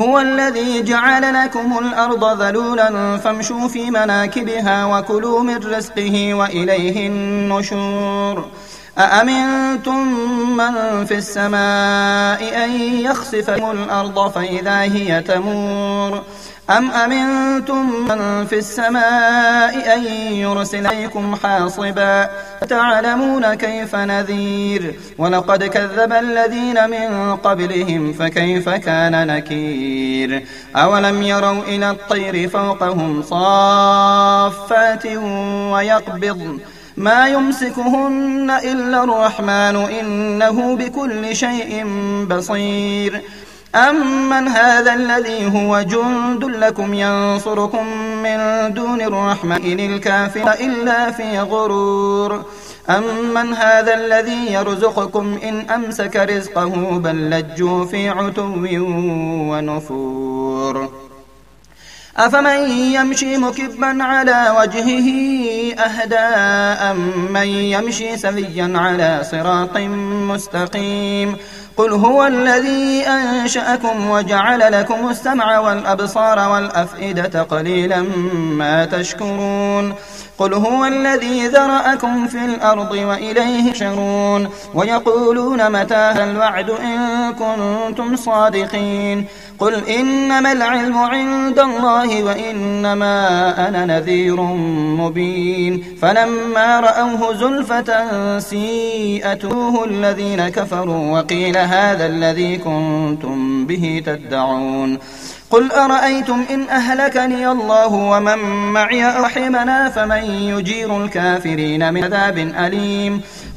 هو الذي جعل لكم الأرض ذلولا فامشوا في مناكبها وكلوا من رزقه وإليه النشور. أأمنتم من في السماء أن يخسف الأرض فإذا هي تمور؟ أم أمنتم من في السماء أن يرسل عليكم حاصبا تعلمون كيف نذير ولقد كذب الذين من قبلهم فكيف كان نكير أولم يروا إلى الطير فوقهم صافات ويقبض ما يمسكهن إلا الرحمن إنه بكل شيء بصير أمن هذا الذي هو جند لكم ينصركم من دون الرحمن إن الكافر إلا في غرور أمن هذا الذي يرزقكم إن أمسك رزقه بل لجوا في عتو ونفور أفمن يمشي مكبا على وجهه أهداء من يمشي سويا على صراط مستقيم قل هو الذي أنشأكم وجعل لكم السمع والأبصار والأفئدة قليلا ما تشكرون قل هو الذي ذرأكم في الأرض وإليه شرون ويقولون متى الوعد إن كنتم صادقين قل إنما العلم عند الله وإنما أنا نذير مبين فلما رأوه زلفة سيئته الذين كفروا وقيل هذا الذي كنتم به تدعون قل أرأيتم إن أهلكني الله ومن معي أرحمنا فمن يجير الكافرين من عذاب أليم